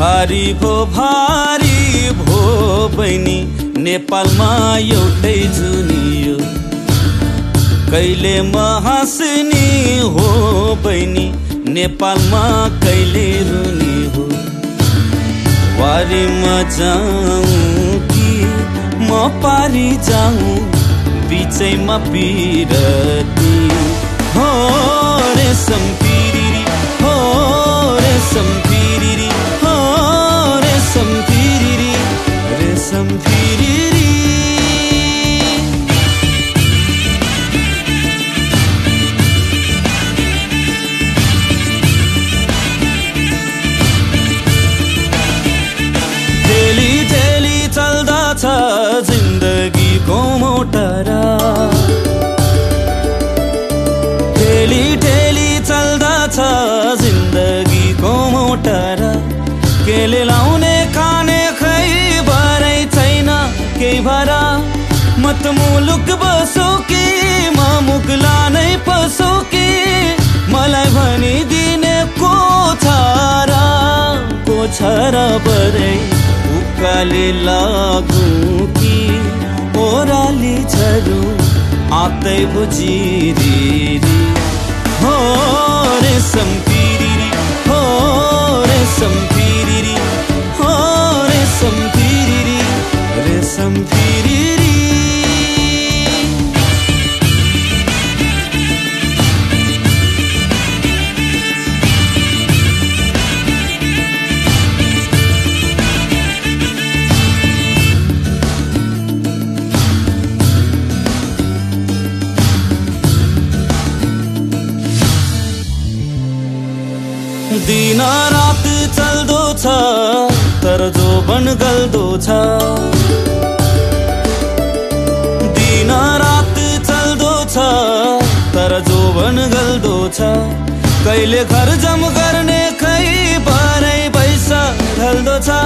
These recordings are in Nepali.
भारी भो भारी भो बहिनी नेपालमा एउटै जुनियो कहिले म हाँस्ने हो बहिनी नेपालमा कहिले रुनी हो। वारीमा जाउँ कि म पारी जाउँ बिचैमा पिरती। हो रे सम्पिरी हो रे सम्पिरी। जिन्दगीको मोटरा। ठेली ठेली चल्दछ जिन्दगीको मोटरा। केले लाउने म त मुलुक बसो कि म मुगला नै पसो कि मलाई भनिदिने को छ र को छ र बरै उकाले लागु कि ओराली झरू आतै बुझिरी दिन रात चल्दो छ तर जोबन गल्दो छ। दिन रात चल्दो छ तर जोबन गल्दो छ। कहिले घर जम गर्ने खै भरै पैसा ढल्दो छ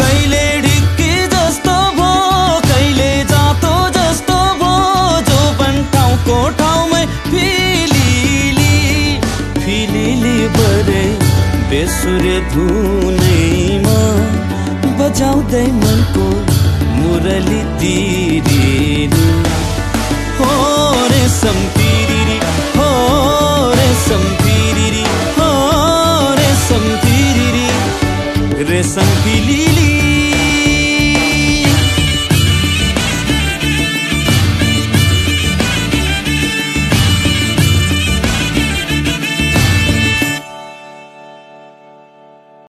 कहिले ढिक्की जस्तो भो कहिले जातो जस्तो भो जोबन ठाउँको ठाउँमै बेसुरे धुनैमा बजाउँदै मनको मुरली तिरेर